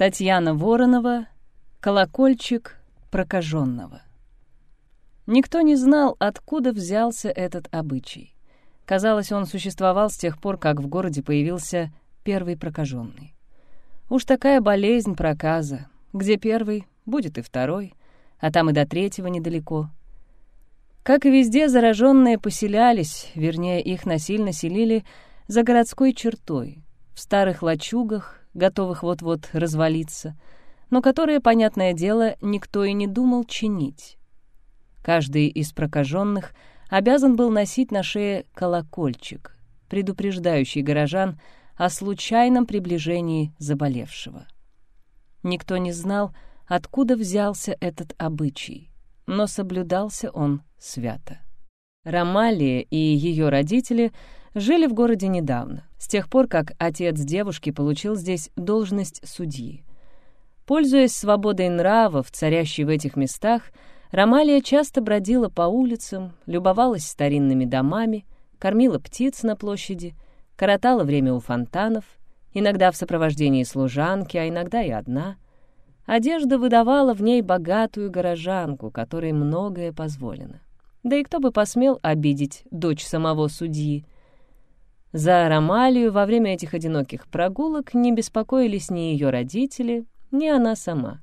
Татьяна Воронова «Колокольчик прокаженного». Никто не знал, откуда взялся этот обычай. Казалось, он существовал с тех пор, как в городе появился первый прокаженный. Уж такая болезнь проказа. Где первый, будет и второй, а там и до третьего недалеко. Как и везде, зараженные поселялись, вернее, их насильно селили за городской чертой, в старых лачугах, готовых вот-вот развалиться, но которые, понятное дело, никто и не думал чинить. Каждый из прокаженных обязан был носить на шее колокольчик, предупреждающий горожан о случайном приближении заболевшего. Никто не знал, откуда взялся этот обычай, но соблюдался он свято. Ромалия и ее родители жили в городе недавно, с тех пор, как отец девушки получил здесь должность судьи. Пользуясь свободой нравов, царящей в этих местах, Ромалия часто бродила по улицам, любовалась старинными домами, кормила птиц на площади, коротала время у фонтанов, иногда в сопровождении служанки, а иногда и одна. Одежда выдавала в ней богатую горожанку, которой многое позволено. Да и кто бы посмел обидеть дочь самого судьи — за Ромалию во время этих одиноких прогулок не беспокоились ни ее родители, ни она сама.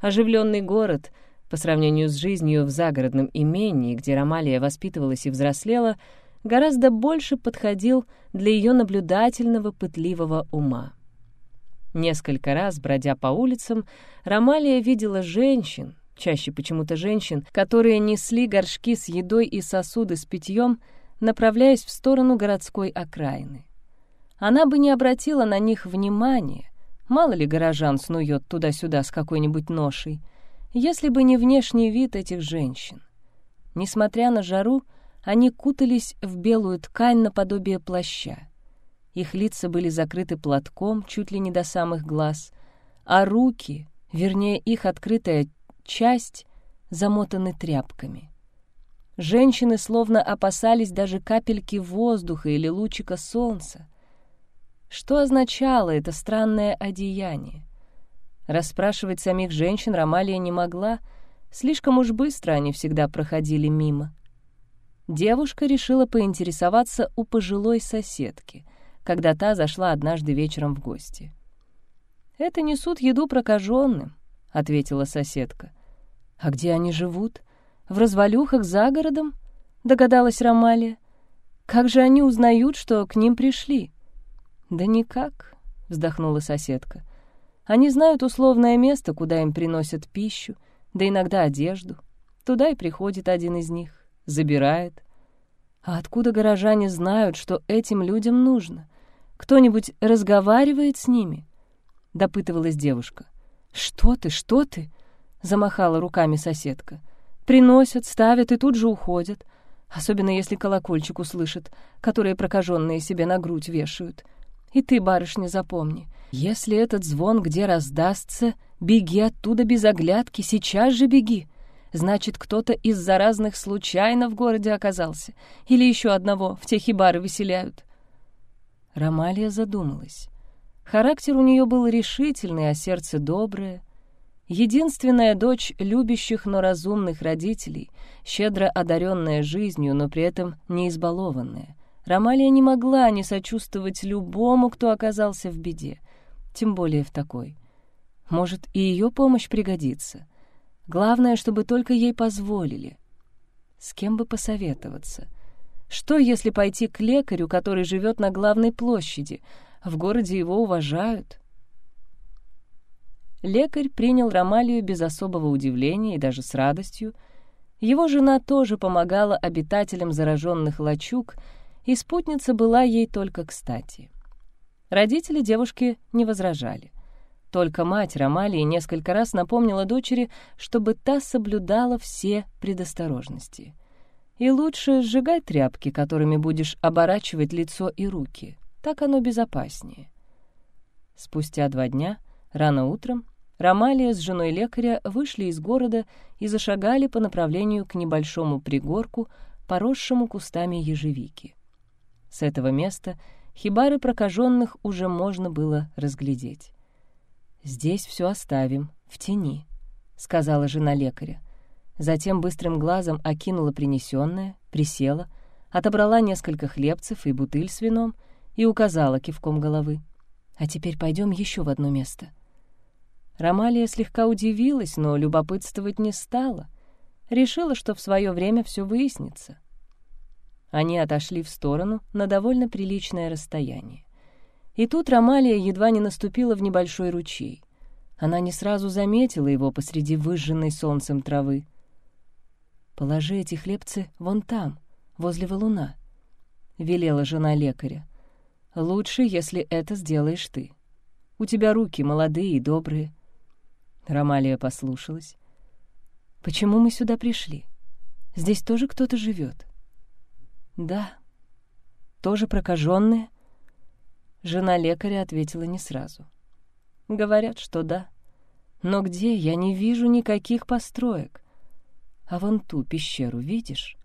Оживленный город, по сравнению с жизнью в загородном имении, где Ромалия воспитывалась и взрослела, гораздо больше подходил для ее наблюдательного пытливого ума. Несколько раз, бродя по улицам, Ромалия видела женщин, чаще почему-то женщин, которые несли горшки с едой и сосуды с питьем, направляясь в сторону городской окраины. Она бы не обратила на них внимания, мало ли горожан снует туда-сюда с какой-нибудь ношей, если бы не внешний вид этих женщин. Несмотря на жару, они кутались в белую ткань наподобие плаща. Их лица были закрыты платком чуть ли не до самых глаз, а руки, вернее их открытая часть, замотаны тряпками. Женщины словно опасались даже капельки воздуха или лучика солнца. Что означало это странное одеяние? Расспрашивать самих женщин Ромалия не могла, слишком уж быстро они всегда проходили мимо. Девушка решила поинтересоваться у пожилой соседки, когда та зашла однажды вечером в гости. «Это несут еду прокаженным», — ответила соседка. «А где они живут?» В развалюхах за городом? Догадалась Ромалия. Как же они узнают, что к ним пришли? Да никак, вздохнула соседка. Они знают условное место, куда им приносят пищу, да иногда одежду. Туда и приходит один из них, забирает. А откуда горожане знают, что этим людям нужно? Кто-нибудь разговаривает с ними? Допытывалась девушка. «Что ты, что ты?» — замахала руками соседка. Приносят, ставят и тут же уходят. Особенно если колокольчик услышат, которые прокаженные себе на грудь вешают. И ты, барышня, запомни, если этот звон где раздастся, беги оттуда без оглядки, сейчас же беги. Значит, кто-то из заразных случайно в городе оказался. Или еще одного в те хибары выселяют. Ромалия задумалась. Характер у нее был решительный, а сердце доброе. Единственная дочь любящих, но разумных родителей, щедро одаренная жизнью, но при этом не избалованная. Ромалия не могла не сочувствовать любому, кто оказался в беде, тем более в такой. Может, и ее помощь пригодится. Главное, чтобы только ей позволили. С кем бы посоветоваться? Что, если пойти к лекарю, который живет на главной площади? В городе его уважают. Лекарь принял Ромалию без особого удивления и даже с радостью. Его жена тоже помогала обитателям зараженных лачуг, и спутница была ей только кстати. Родители девушки не возражали. Только мать Ромалии несколько раз напомнила дочери, чтобы та соблюдала все предосторожности. И лучше сжигай тряпки, которыми будешь оборачивать лицо и руки. Так оно безопаснее. Спустя два дня — Рано утром Ромалия с женой лекаря вышли из города и зашагали по направлению к небольшому пригорку, поросшему кустами ежевики. С этого места хибары прокаженных уже можно было разглядеть. «Здесь все оставим, в тени», — сказала жена лекаря. Затем быстрым глазом окинула принесенное, присела, отобрала несколько хлебцев и бутыль с вином и указала кивком головы. «А теперь пойдем еще в одно место». Ромалия слегка удивилась, но любопытствовать не стала. Решила, что в свое время все выяснится. Они отошли в сторону на довольно приличное расстояние. И тут Ромалия едва не наступила в небольшой ручей. Она не сразу заметила его посреди выжженной солнцем травы. «Положи эти хлебцы вон там, возле валуна», — велела жена лекаря. «Лучше, если это сделаешь ты. У тебя руки молодые и добрые». Ромалия послушалась. «Почему мы сюда пришли? Здесь тоже кто-то живет. «Да». «Тоже прокаженные?» Жена лекаря ответила не сразу. «Говорят, что да. Но где? Я не вижу никаких построек. А вон ту пещеру видишь?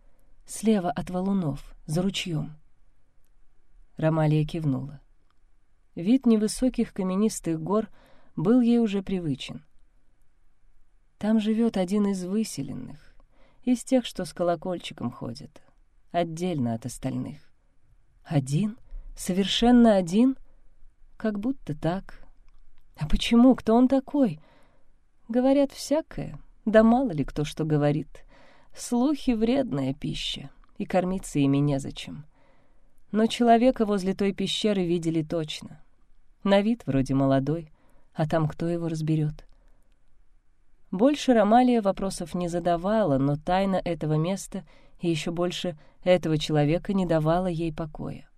Слева от валунов, за ручьем». Ромалия кивнула. Вид невысоких каменистых гор был ей уже привычен. Там живет один из выселенных, из тех, что с колокольчиком ходят отдельно от остальных. Один? Совершенно один? Как будто так. А почему? Кто он такой? Говорят всякое, да мало ли кто что говорит. Слухи — вредная пища, и кормиться ими незачем. Но человека возле той пещеры видели точно. На вид вроде молодой, а там кто его разберет? Больше Ромалия вопросов не задавала, но тайна этого места и еще больше этого человека не давала ей покоя.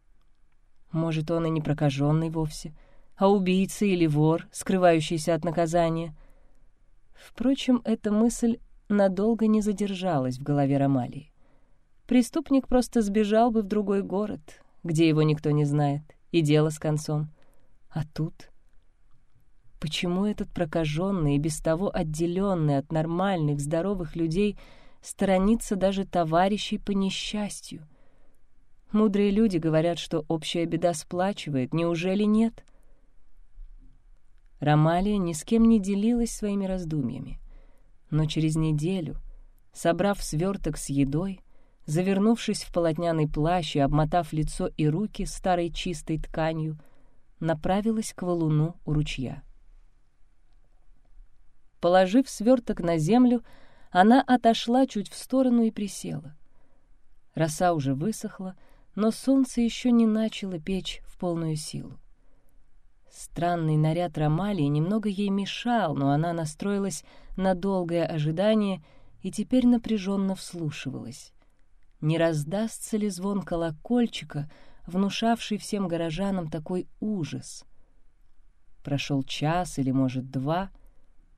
Может, он и не прокаженный вовсе, а убийца или вор, скрывающийся от наказания. Впрочем, эта мысль надолго не задержалась в голове Ромалии. Преступник просто сбежал бы в другой город, где его никто не знает, и дело с концом. А тут... Почему этот прокаженный и без того отделенный от нормальных, здоровых людей — сторониться даже товарищей по несчастью. Мудрые люди говорят, что общая беда сплачивает. Неужели нет? Ромалия ни с кем не делилась своими раздумьями. Но через неделю, собрав сверток с едой, завернувшись в полотняный плащ и обмотав лицо и руки старой чистой тканью, направилась к валуну у ручья. Положив сверток на землю, она отошла чуть в сторону и присела. Роса уже высохла, но солнце еще не начало печь в полную силу. Странный наряд Ромалии немного ей мешал, но она настроилась на долгое ожидание и теперь напряженно вслушивалась. Не раздастся ли звон колокольчика, внушавший всем горожанам такой ужас? Прошел час или, может, два —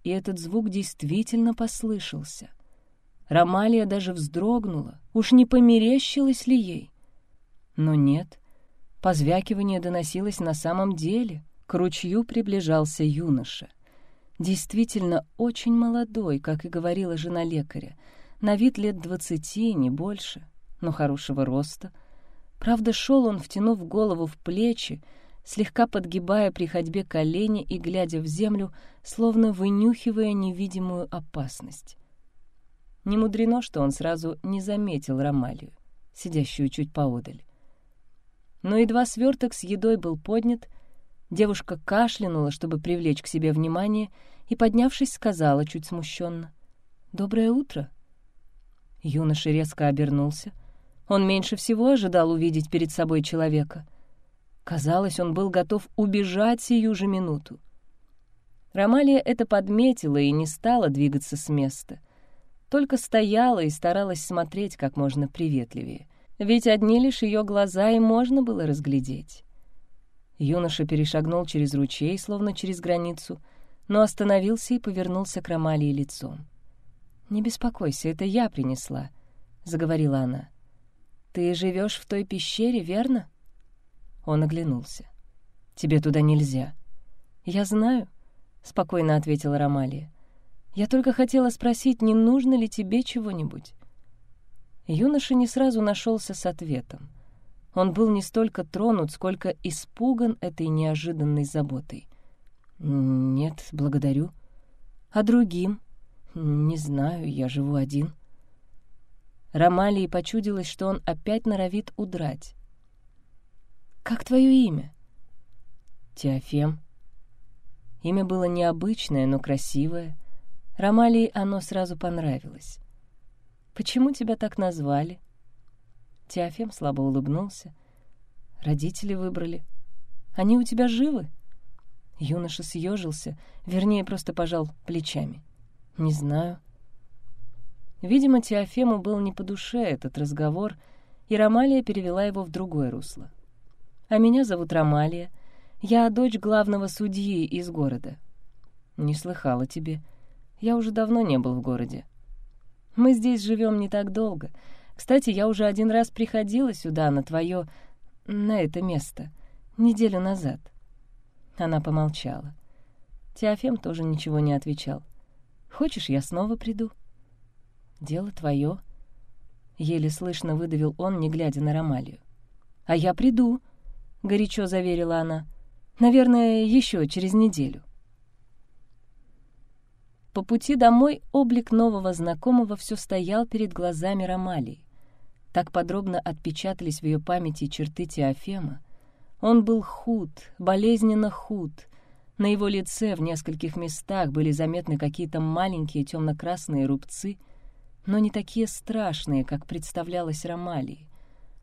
и этот звук действительно послышался. Ромалия даже вздрогнула, уж не померещилось ли ей? Но нет, позвякивание доносилось на самом деле. К ручью приближался юноша. Действительно очень молодой, как и говорила жена лекаря, на вид лет двадцати, не больше, но хорошего роста. Правда, шел он, втянув голову в плечи, слегка подгибая при ходьбе колени и глядя в землю, словно вынюхивая невидимую опасность. Не мудрено, что он сразу не заметил Ромалию, сидящую чуть поодаль. Но едва сверток с едой был поднят, девушка кашлянула, чтобы привлечь к себе внимание, и, поднявшись, сказала чуть смущенно: «Доброе утро». Юноша резко обернулся. Он меньше всего ожидал увидеть перед собой человека — Казалось, он был готов убежать сию же минуту. Ромалия это подметила и не стала двигаться с места. Только стояла и старалась смотреть как можно приветливее. Ведь одни лишь ее глаза и можно было разглядеть. Юноша перешагнул через ручей, словно через границу, но остановился и повернулся к Ромалии лицом. «Не беспокойся, это я принесла», — заговорила она. «Ты живешь в той пещере, верно?» Он оглянулся. «Тебе туда нельзя». «Я знаю», — спокойно ответила Ромалия. «Я только хотела спросить, не нужно ли тебе чего-нибудь?» Юноша не сразу нашелся с ответом. Он был не столько тронут, сколько испуган этой неожиданной заботой. «Нет, благодарю». «А другим?» «Не знаю, я живу один». Ромалии почудилось, что он опять норовит удрать. «Как твое имя?» «Теофем». Имя было необычное, но красивое. Ромалии оно сразу понравилось. «Почему тебя так назвали?» Теофем слабо улыбнулся. «Родители выбрали. Они у тебя живы?» Юноша съежился, вернее, просто пожал плечами. «Не знаю». Видимо, Теофему был не по душе этот разговор, и Ромалия перевела его в другое русло. «А меня зовут Ромалия. Я дочь главного судьи из города». «Не слыхала тебе. Я уже давно не был в городе». «Мы здесь живем не так долго. Кстати, я уже один раз приходила сюда, на твое... на это место, неделю назад». Она помолчала. Теофем тоже ничего не отвечал. «Хочешь, я снова приду?» «Дело твое», — еле слышно выдавил он, не глядя на Ромалию. «А я приду», — горячо заверила она. «Наверное, еще через неделю». По пути домой облик нового знакомого все стоял перед глазами Ромалии. Так подробно отпечатались в ее памяти черты Теофема, он был худ, болезненно худ. На его лице в нескольких местах были заметны какие-то маленькие темно-красные рубцы, но не такие страшные, как представлялось Ромалии.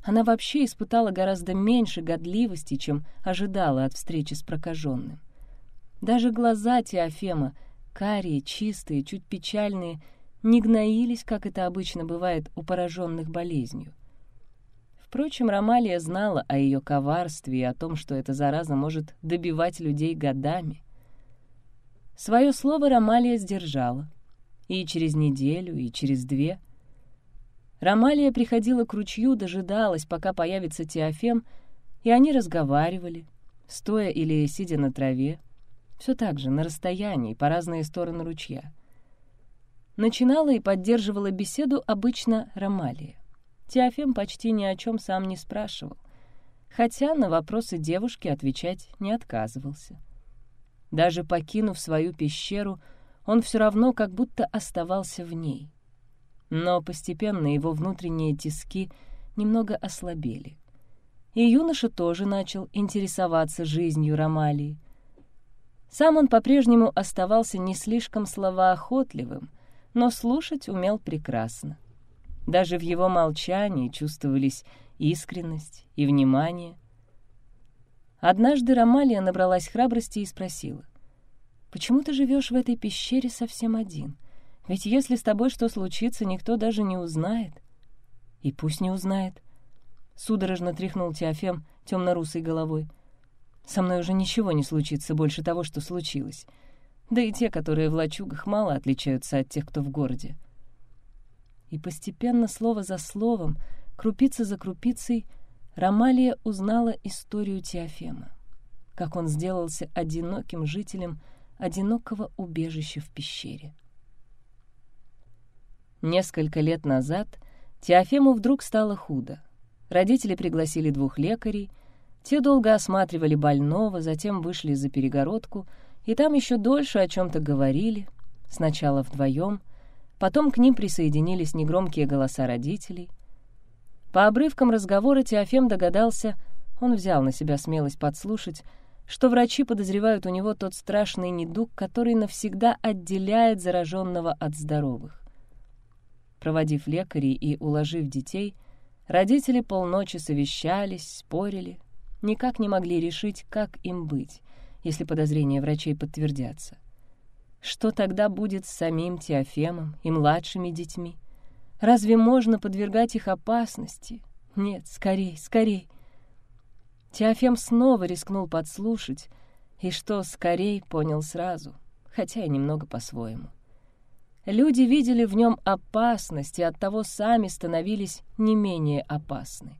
Она вообще испытала гораздо меньше годливости, чем ожидала от встречи с прокаженным. Даже глаза Теофема, карие, чистые, чуть печальные, не гноились, как это обычно бывает у пораженных болезнью. Впрочем, Ромалия знала о ее коварстве и о том, что эта зараза может добивать людей годами. Свое слово Ромалия сдержала. И через неделю, и через две. Ромалия приходила к ручью, дожидалась, пока появится Теофем, и они разговаривали, стоя или сидя на траве, все так же, на расстоянии, по разные стороны ручья. Начинала и поддерживала беседу обычно Ромалия. Теофим почти ни о чем сам не спрашивал, хотя на вопросы девушки отвечать не отказывался. Даже покинув свою пещеру, он все равно как будто оставался в ней. Но постепенно его внутренние тиски немного ослабели. И юноша тоже начал интересоваться жизнью Ромалии. Сам он по-прежнему оставался не слишком словоохотливым, но слушать умел прекрасно. Даже в его молчании чувствовались искренность и внимание. Однажды Ромалия набралась храбрости и спросила, «Почему ты живешь в этой пещере совсем один? Ведь если с тобой что случится, никто даже не узнает». «И пусть не узнает», — судорожно тряхнул Теофем темно-русой головой. «Со мной уже ничего не случится больше того, что случилось. Да и те, которые в лачугах, мало отличаются от тех, кто в городе и постепенно, слово за словом, крупица за крупицей, Ромалия узнала историю Теофема, как он сделался одиноким жителем одинокого убежища в пещере. Несколько лет назад Теофему вдруг стало худо. Родители пригласили двух лекарей, те долго осматривали больного, затем вышли за перегородку, и там еще дольше о чем-то говорили, сначала вдвоем — Потом к ним присоединились негромкие голоса родителей. По обрывкам разговора Теофем догадался, он взял на себя смелость подслушать, что врачи подозревают у него тот страшный недуг, который навсегда отделяет зараженного от здоровых. Проводив лекарей и уложив детей, родители полночи совещались, спорили, никак не могли решить, как им быть, если подозрения врачей подтвердятся. Что тогда будет с самим Теофемом и младшими детьми? Разве можно подвергать их опасности? Нет, скорей, скорей. Теофем снова рискнул подслушать, и что скорей понял сразу, хотя и немного по-своему. Люди видели в нем опасность, и оттого сами становились не менее опасны.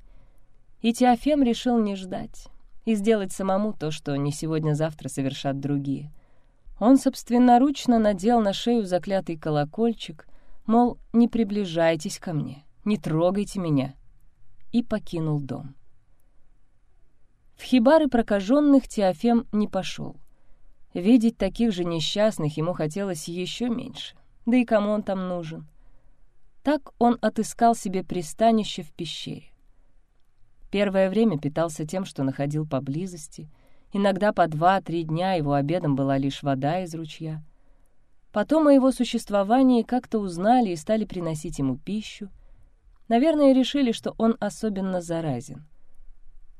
И Теофем решил не ждать и сделать самому то, что не сегодня-завтра совершат другие — он собственноручно надел на шею заклятый колокольчик, мол, не приближайтесь ко мне, не трогайте меня, и покинул дом. В хибары прокаженных Теофем не пошел. Видеть таких же несчастных ему хотелось еще меньше. Да и кому он там нужен? Так он отыскал себе пристанище в пещере. Первое время питался тем, что находил поблизости. Иногда по два-три дня его обедом была лишь вода из ручья. Потом о его существовании как-то узнали и стали приносить ему пищу. Наверное, решили, что он особенно заразен.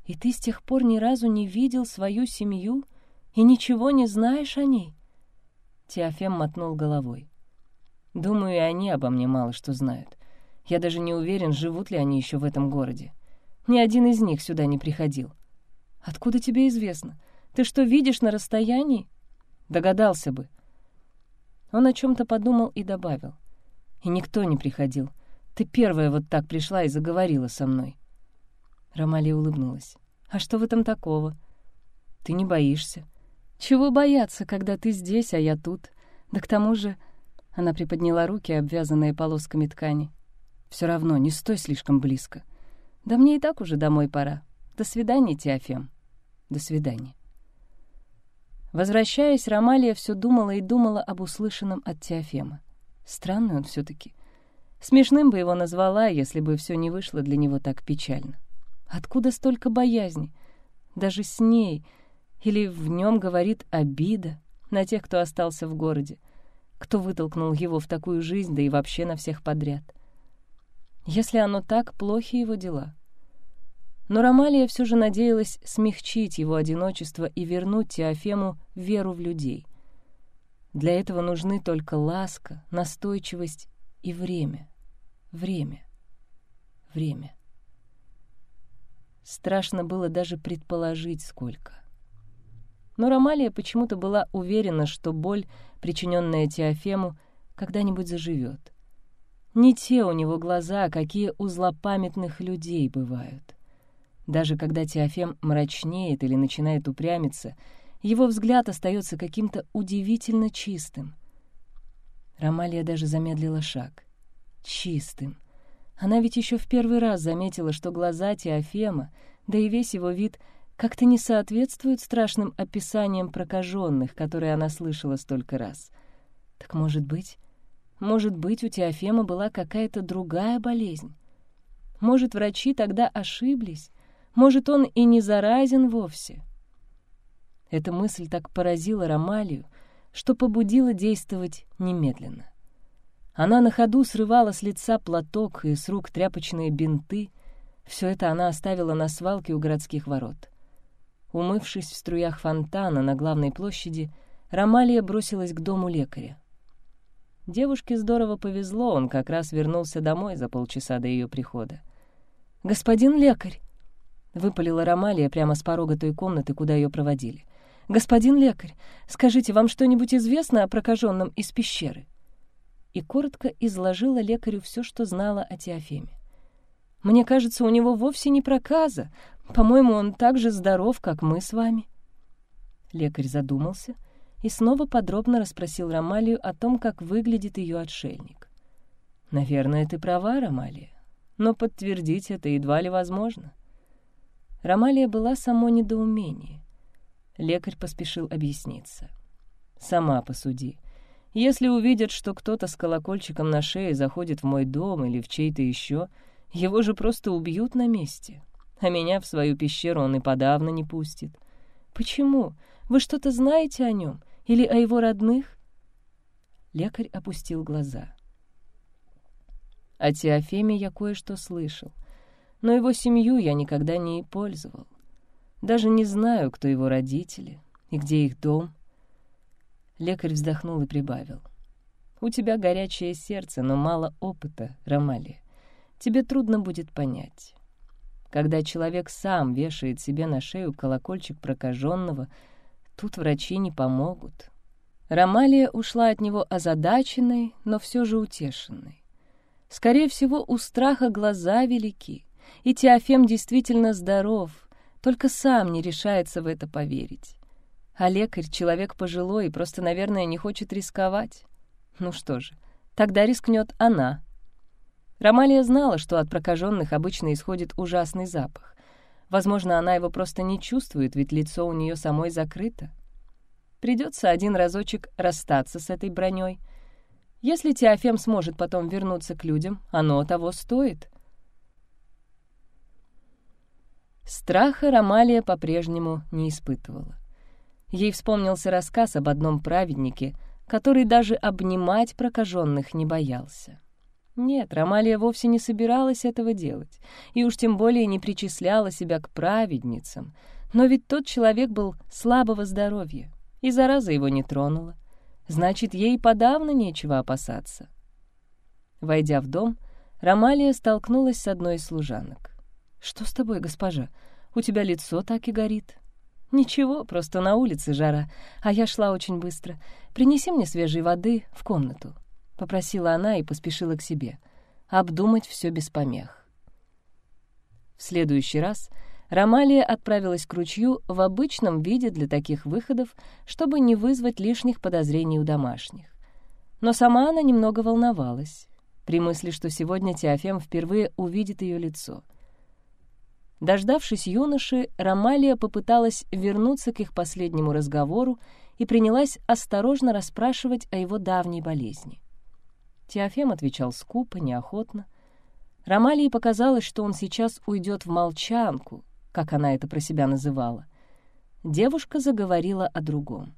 «И ты с тех пор ни разу не видел свою семью и ничего не знаешь о ней?» Теофем мотнул головой. «Думаю, и они обо мне мало что знают. Я даже не уверен, живут ли они еще в этом городе. Ни один из них сюда не приходил. Откуда тебе известно? Ты что, видишь на расстоянии? Догадался бы. Он о чем-то подумал и добавил. И никто не приходил. Ты первая вот так пришла и заговорила со мной. Ромалия улыбнулась. А что в этом такого? Ты не боишься. Чего бояться, когда ты здесь, а я тут? Да к тому же... Она приподняла руки, обвязанные полосками ткани. Все равно, не стой слишком близко. Да мне и так уже домой пора. До свидания, Теофем. До свидания. Возвращаясь, Ромалия все думала и думала об услышанном от Теофема. Странный он все таки Смешным бы его назвала, если бы все не вышло для него так печально. Откуда столько боязни? Даже с ней. Или в нем говорит обида на тех, кто остался в городе, кто вытолкнул его в такую жизнь, да и вообще на всех подряд. Если оно так, плохи его дела. Но Ромалия все же надеялась смягчить его одиночество и вернуть Теофему веру в людей. Для этого нужны только ласка, настойчивость и время. Время. Время. Страшно было даже предположить, сколько. Но Ромалия почему-то была уверена, что боль, причиненная Теофему, когда-нибудь заживет. Не те у него глаза, какие у злопамятных людей бывают. Даже когда Теофем мрачнеет или начинает упрямиться, его взгляд остается каким-то удивительно чистым. Ромалия даже замедлила шаг. Чистым. Она ведь еще в первый раз заметила, что глаза Теофема, да и весь его вид как-то не соответствуют страшным описаниям прокаженных, которые она слышала столько раз. Так может быть, может быть, у Теофема была какая-то другая болезнь. Может, врачи тогда ошиблись. Может, он и не заразен вовсе. Эта мысль так поразила Ромалию, что побудила действовать немедленно. Она на ходу срывала с лица платок и с рук тряпочные бинты. Все это она оставила на свалке у городских ворот. Умывшись в струях фонтана на главной площади, Ромалия бросилась к дому лекаря. Девушке здорово повезло, он как раз вернулся домой за полчаса до ее прихода. «Господин лекарь!» — выпалила Ромалия прямо с порога той комнаты, куда ее проводили. «Господин лекарь, скажите, вам что-нибудь известно о прокаженном из пещеры?» И коротко изложила лекарю все, что знала о Теофеме. «Мне кажется, у него вовсе не проказа. По-моему, он так же здоров, как мы с вами». Лекарь задумался — и снова подробно расспросил Ромалию о том, как выглядит ее отшельник. «Наверное, ты права, Ромалия, но подтвердить это едва ли возможно». Ромалия была само недоумение. Лекарь поспешил объясниться. «Сама посуди. Если увидят, что кто-то с колокольчиком на шее заходит в мой дом или в чей-то еще, его же просто убьют на месте, а меня в свою пещеру он и подавно не пустит. Почему? Вы что-то знаете о нем? Или о его родных?» Лекарь опустил глаза. О Теофеме я кое-что слышал, но его семью я никогда не пользовал. Даже не знаю, кто его родители и где их дом. Лекарь вздохнул и прибавил. «У тебя горячее сердце, но мало опыта, Ромалия. Тебе трудно будет понять. Когда человек сам вешает себе на шею колокольчик прокаженного — Тут врачи не помогут. Ромалия ушла от него озадаченной, но все же утешенной. Скорее всего, у страха глаза велики, и Теофем действительно здоров, только сам не решается в это поверить. А лекарь — человек пожилой и просто, наверное, не хочет рисковать. Ну что же, тогда рискнет она. Ромалия знала, что от прокаженных обычно исходит ужасный запах. Возможно, она его просто не чувствует, ведь лицо у нее самой закрыто. Придется один разочек расстаться с этой броней. Если Теофем сможет потом вернуться к людям, оно того стоит. Страха Ромалия по-прежнему не испытывала. Ей вспомнился рассказ об одном праведнике, который даже обнимать прокаженных не боялся. Нет, Ромалия вовсе не собиралась этого делать, и уж тем более не причисляла себя к праведницам, но ведь тот человек был слабого здоровья, и зараза его не тронула. Значит, ей подавно нечего опасаться. Войдя в дом, Ромалия столкнулась с одной из служанок. «Что с тобой, госпожа? У тебя лицо так и горит». «Ничего, просто на улице жара, а я шла очень быстро. Принеси мне свежей воды в комнату», — попросила она и поспешила к себе. Обдумать все без помех. В следующий раз Ромалия отправилась к ручью в обычном виде для таких выходов, чтобы не вызвать лишних подозрений у домашних. Но сама она немного волновалась при мысли, что сегодня Теофем впервые увидит ее лицо — Дождавшись юноши, Ромалия попыталась вернуться к их последнему разговору и принялась осторожно расспрашивать о его давней болезни. Теофем отвечал скупо, неохотно. Ромалии показалось, что он сейчас уйдет в молчанку, как она это про себя называла. Девушка заговорила о другом.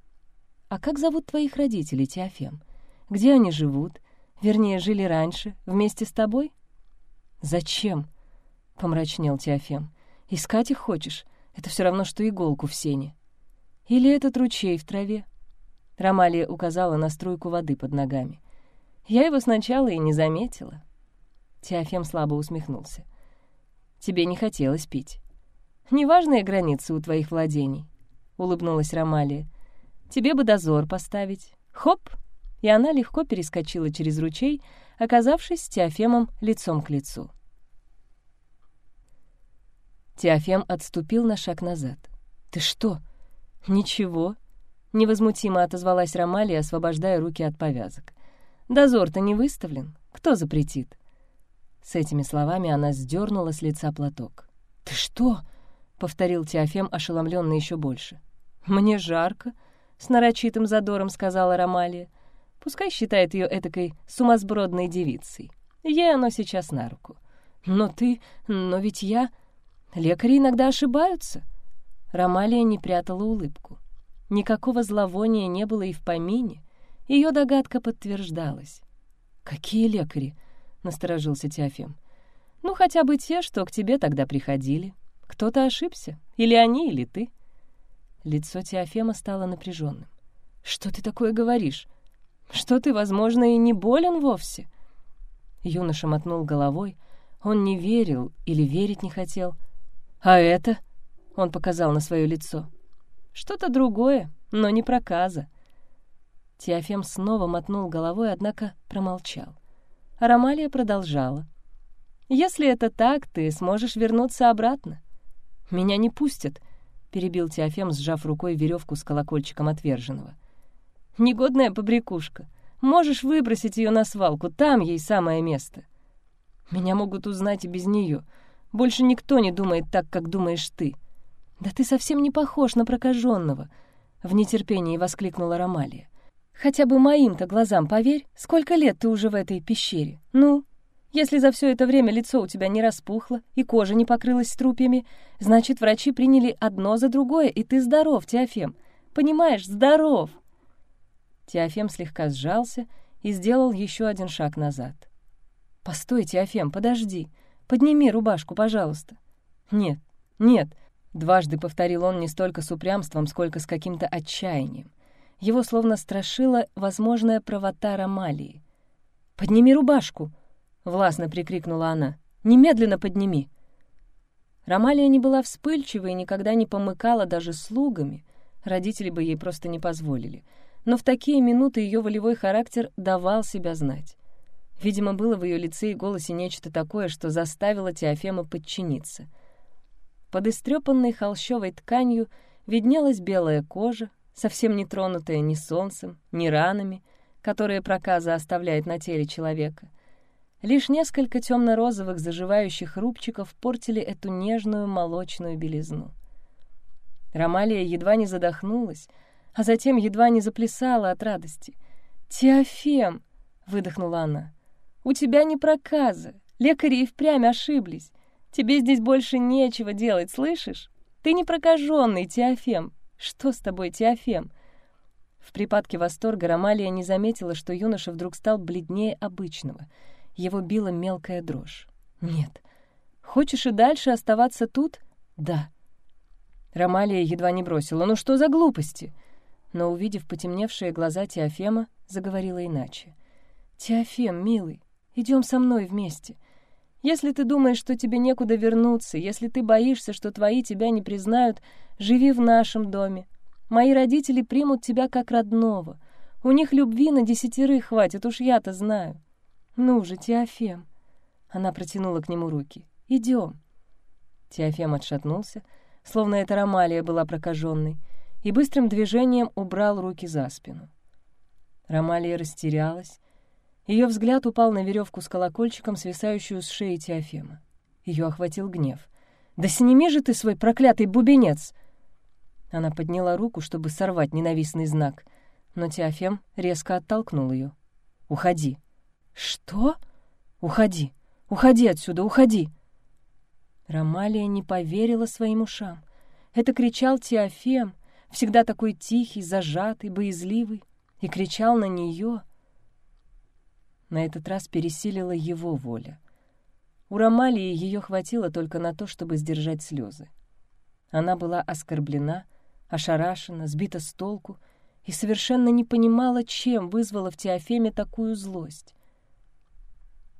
«А как зовут твоих родителей, Теофем? Где они живут? Вернее, жили раньше, вместе с тобой?» «Зачем?» — помрачнел Теофем. «Искать их хочешь? Это все равно, что иголку в сене. Или этот ручей в траве?» Ромалия указала на струйку воды под ногами. «Я его сначала и не заметила». Теофем слабо усмехнулся. «Тебе не хотелось пить». «Неважные границы у твоих владений», — улыбнулась Ромалия. «Тебе бы дозор поставить. Хоп!» И она легко перескочила через ручей, оказавшись с Теофемом лицом к лицу. Теофем отступил на шаг назад. «Ты что?» «Ничего», — невозмутимо отозвалась Ромалия, освобождая руки от повязок. «Дозор-то не выставлен. Кто запретит?» С этими словами она сдернула с лица платок. «Ты что?» — повторил Теофем, ошеломленный еще больше. «Мне жарко», — с нарочитым задором сказала Ромалия. «Пускай считает ее этакой сумасбродной девицей. Ей оно сейчас на руку. Но ты... Но ведь я...» Лекари иногда ошибаются. Ромалия не прятала улыбку. Никакого зловония не было и в помине. Ее догадка подтверждалась. «Какие лекари?» — насторожился Теофим. «Ну, хотя бы те, что к тебе тогда приходили. Кто-то ошибся. Или они, или ты». Лицо Теофема стало напряженным. «Что ты такое говоришь? Что ты, возможно, и не болен вовсе?» Юноша мотнул головой. Он не верил или верить не хотел — «А это?» — он показал на свое лицо. «Что-то другое, но не проказа». Теофем снова мотнул головой, однако промолчал. Ромалия продолжала. «Если это так, ты сможешь вернуться обратно». «Меня не пустят», — перебил Теофем, сжав рукой веревку с колокольчиком отверженного. «Негодная побрякушка. Можешь выбросить ее на свалку, там ей самое место». «Меня могут узнать и без нее. Больше никто не думает так, как думаешь ты. Да ты совсем не похож на прокаженного, в нетерпении воскликнула Ромалия. Хотя бы моим-то глазам поверь, сколько лет ты уже в этой пещере. Ну, если за все это время лицо у тебя не распухло и кожа не покрылась струпьями, значит, врачи приняли одно за другое, и ты здоров, Теофем. Понимаешь, здоров. Теофем слегка сжался и сделал еще один шаг назад. «Постой, Теофем, подожди. Подними рубашку, пожалуйста». «Нет, нет», — дважды повторил он не столько с упрямством, сколько с каким-то отчаянием. Его словно страшила возможная правота Ромалии. «Подними рубашку!» — властно прикрикнула она. «Немедленно подними!» Ромалия не была вспыльчивой и никогда не помыкала даже слугами. Родители бы ей просто не позволили. Но в такие минуты ее волевой характер давал себя знать. Видимо, было в ее лице и голосе нечто такое, что заставило Теофема подчиниться. Под истрепанной холщовой тканью виднелась белая кожа, совсем не тронутая ни солнцем, ни ранами, которые проказа оставляет на теле человека. Лишь несколько темно-розовых заживающих рубчиков портили эту нежную молочную белизну. Ромалия едва не задохнулась. а затем едва не заплясала от радости. «Теофем!» — выдохнула она. «У тебя не проказы. Лекари и впрямь ошиблись. Тебе здесь больше нечего делать, слышишь? Ты не прокаженный, Теофем. Что с тобой, Теофем?» В припадке восторга Ромалия не заметила, что юноша вдруг стал бледнее обычного. Его била мелкая дрожь. «Нет. Хочешь и дальше оставаться тут?» «Да». Ромалия едва не бросила. «Ну что за глупости?» Но, увидев потемневшие глаза Теофема, заговорила иначе. «Теофем, милый, идем со мной вместе. Если ты думаешь, что тебе некуда вернуться, если ты боишься, что твои тебя не признают, живи в нашем доме. Мои родители примут тебя как родного. У них любви на десятерых хватит, уж я-то знаю. Ну же, Теофем. Она протянула к нему руки. Идем. Теофем отшатнулся, словно эта Ромалия была прокаженной, и быстрым движением убрал руки за спину. Ромалия растерялась. Ее взгляд упал на веревку с колокольчиком, свисающую с шеи Теофема. Ее охватил гнев. «Да сними же ты свой проклятый бубенец!» Она подняла руку, чтобы сорвать ненавистный знак, но Теофем резко оттолкнул ее. «Уходи». «Что?» «Уходи! Уходи отсюда, уходи!» Ромалия не поверила своим ушам. Это кричал Теофем, всегда такой тихий, зажатый, боязливый, и кричал на нее. На этот раз пересилила его воля. У Ромалии ее хватило только на то, чтобы сдержать слезы. Она была оскорблена, ошарашена, сбита с толку и совершенно не понимала, чем вызвала в Теофеме такую злость.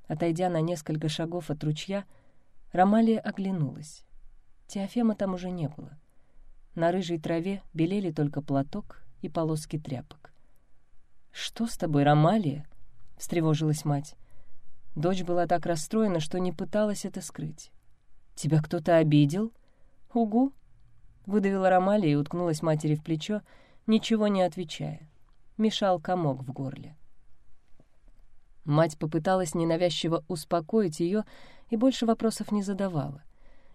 Отойдя на несколько шагов от ручья, Ромалия оглянулась. Теофема там уже не было. На рыжей траве белели только платок и полоски тряпок. «Что с тобой, Ромалия?» — встревожилась мать. Дочь была так расстроена, что не пыталась это скрыть. «Тебя кто-то обидел?» «Угу», Выдавила Ромалия и уткнулась матери в плечо, ничего не отвечая. Мешал комок в горле. Мать попыталась ненавязчиво успокоить ее и больше вопросов не задавала.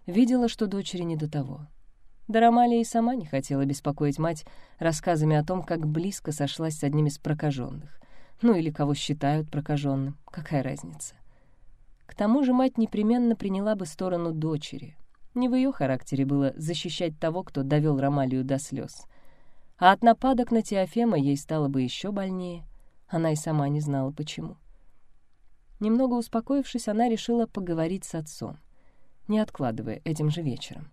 Видела, что дочери не до того. Да Ромалия и сама не хотела беспокоить мать рассказами о том, как близко сошлась с одним из прокаженных. Ну или кого считают прокаженным, какая разница. К тому же мать непременно приняла бы сторону дочери, не в ее характере было защищать того, кто довел Ромалию до слез. А от нападок на Теофема ей стало бы еще больнее. Она и сама не знала, почему. Немного успокоившись, она решила поговорить с отцом, не откладывая этим же вечером.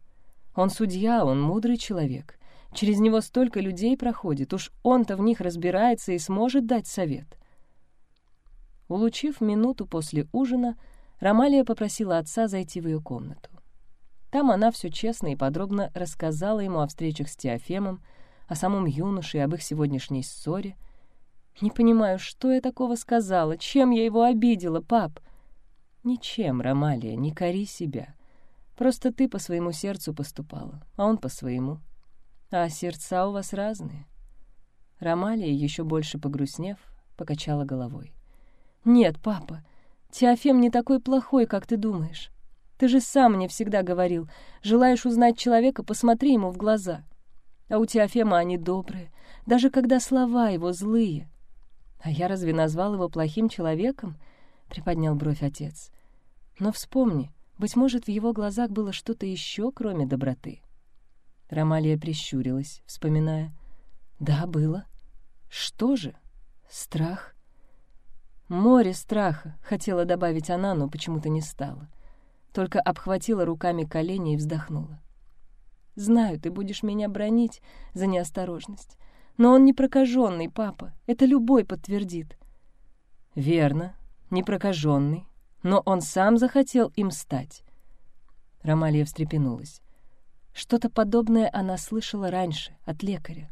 Он судья, он мудрый человек. Через него столько людей проходит, уж он-то в них разбирается и сможет дать совет. Улучив минуту после ужина, Ромалия попросила отца зайти в ее комнату. Там она все честно и подробно рассказала ему о встречах с Теофемом, о самом юноше и об их сегодняшней ссоре. «Не понимаю, что я такого сказала? Чем я его обидела, пап?» «Ничем, Ромалия, не кори себя. Просто ты по своему сердцу поступала, а он по своему. А сердца у вас разные». Ромалия, еще больше погрустнев, покачала головой. «Нет, папа, Теофем не такой плохой, как ты думаешь. Ты же сам мне всегда говорил, желаешь узнать человека, посмотри ему в глаза. А у Теофема они добрые, даже когда слова его злые. А я разве назвал его плохим человеком? Приподнял бровь отец. Но вспомни, быть может, в его глазах было что-то еще, кроме доброты. Ромалия прищурилась, вспоминая. Да, было. Что же? Страх. Море страха, хотела добавить она, но почему-то не стала. — только обхватила руками колени и вздохнула. «Знаю, ты будешь меня бронить за неосторожность, но он не прокаженный, папа, это любой подтвердит». «Верно, не прокаженный, но он сам захотел им стать». Ромалия встрепенулась. Что-то подобное она слышала раньше, от лекаря.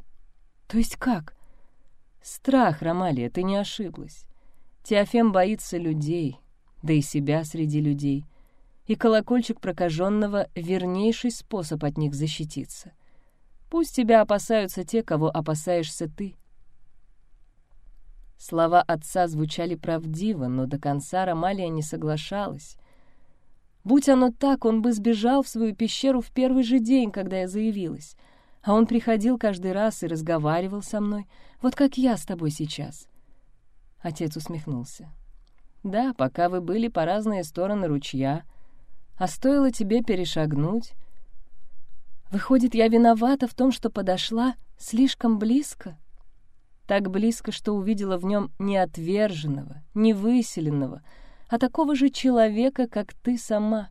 «То есть как?» «Страх, Ромалия, ты не ошиблась. Теофем боится людей, да и себя среди людей и колокольчик прокаженного — вернейший способ от них защититься. Пусть тебя опасаются те, кого опасаешься ты. Слова отца звучали правдиво, но до конца Ромалия не соглашалась. Будь оно так, он бы сбежал в свою пещеру в первый же день, когда я заявилась. А он приходил каждый раз и разговаривал со мной, вот как я с тобой сейчас. Отец усмехнулся. Да, пока вы были по разные стороны ручья, а стоило тебе перешагнуть... Выходит, я виновата в том, что подошла слишком близко? Так близко, что увидела в нем не отверженного, не выселенного, а такого же человека, как ты сама.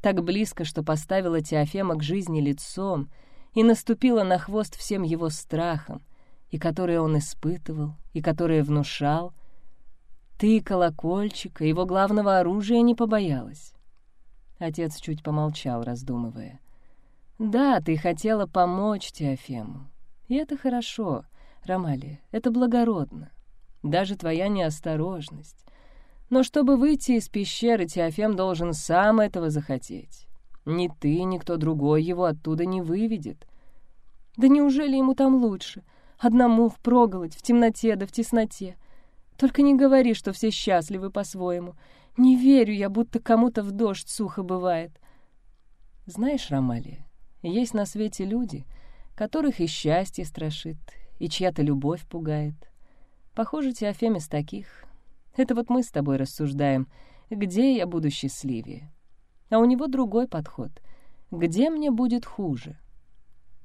Так близко, что поставила Теофема к жизни лицом и наступила на хвост всем его страхам, и которые он испытывал, и которые внушал. Ты колокольчика, его главного оружия не побоялась. Отец чуть помолчал, раздумывая. «Да, ты хотела помочь Теофему. И это хорошо, Ромалия, это благородно. Даже твоя неосторожность. Но чтобы выйти из пещеры, Теофем должен сам этого захотеть. Ни ты, ни кто другой его оттуда не выведет. Да неужели ему там лучше? Одному впроголодь, в темноте да в тесноте. Только не говори, что все счастливы по-своему. Не верю я, будто кому-то в дождь сухо бывает. Знаешь, Ромалия, есть на свете люди, которых и счастье страшит, и чья-то любовь пугает. Похоже, Теофем из таких. Это вот мы с тобой рассуждаем, где я буду счастливее. А у него другой подход. Где мне будет хуже?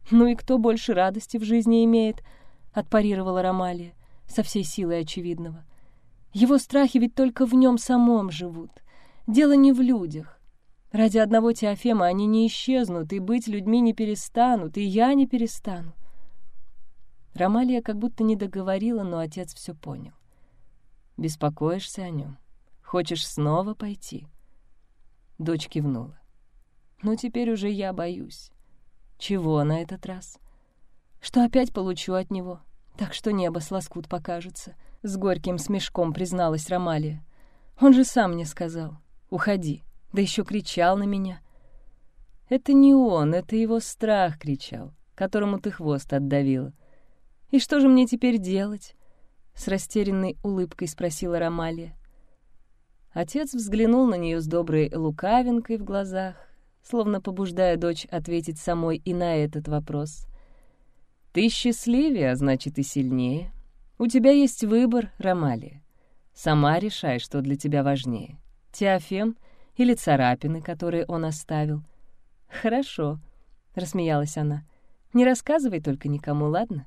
«Ну и кто больше радости в жизни имеет?» — отпарировала Ромалия, со всей силой очевидного. «Его страхи ведь только в нем самом живут. Дело не в людях. Ради одного Теофема они не исчезнут, и быть людьми не перестанут, и я не перестану». Ромалия как будто не договорила, но отец все понял. Беспокоишься о нем? Хочешь снова пойти?» Дочь кивнула. «Ну, теперь уже я боюсь. Чего на этот раз? Что опять получу от него? Так что небо с лоскут покажется», — с горьким смешком призналась Ромалия. «Он же сам мне сказал. Уходи». Да еще кричал на меня. Это не он, это его страх кричал, которому ты хвост отдавила. И что же мне теперь делать? С растерянной улыбкой спросила Ромалия. Отец взглянул на нее с доброй лукавинкой в глазах, словно побуждая дочь ответить самой и на этот вопрос. «Ты счастливее, а значит и сильнее. У тебя есть выбор, Ромалия. Сама решай, что для тебя важнее. Теофем или царапины, которые он оставил». «Хорошо», — рассмеялась она. «Не рассказывай только никому, ладно?»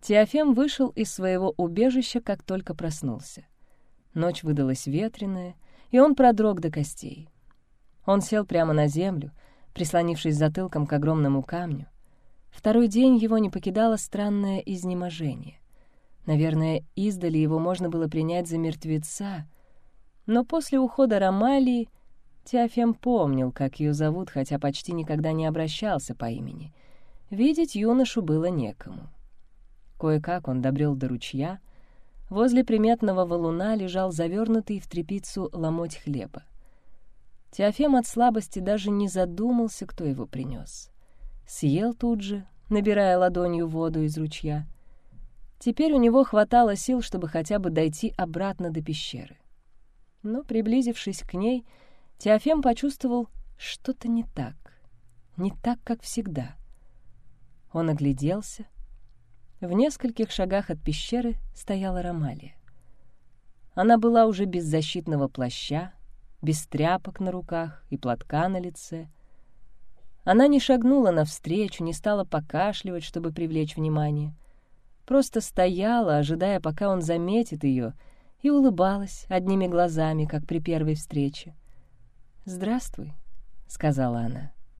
Теофем вышел из своего убежища, как только проснулся. Ночь выдалась ветреная, и он продрог до костей. Он сел прямо на землю, прислонившись затылком к огромному камню. Второй день его не покидало странное изнеможение. Наверное, издали его можно было принять за мертвеца, но после ухода Ромалии Теофем помнил, как ее зовут, хотя почти никогда не обращался по имени. Видеть юношу было некому. Кое-как он добрел до ручья. Возле приметного валуна лежал завернутый в трепицу ломоть хлеба. Теофем от слабости даже не задумался, кто его принес. Съел тут же, набирая ладонью воду из ручья. Теперь у него хватало сил, чтобы хотя бы дойти обратно до пещеры. Но, приблизившись к ней, Теофем почувствовал что-то не так. Не так, как всегда. Он огляделся — в нескольких шагах от пещеры стояла Ромалия. Она была уже без защитного плаща, без тряпок на руках и платка на лице. Она не шагнула навстречу, не стала покашливать, чтобы привлечь внимание. Просто стояла, ожидая, пока он заметит ее, и улыбалась одними глазами, как при первой встрече. «Здравствуй», — сказала она.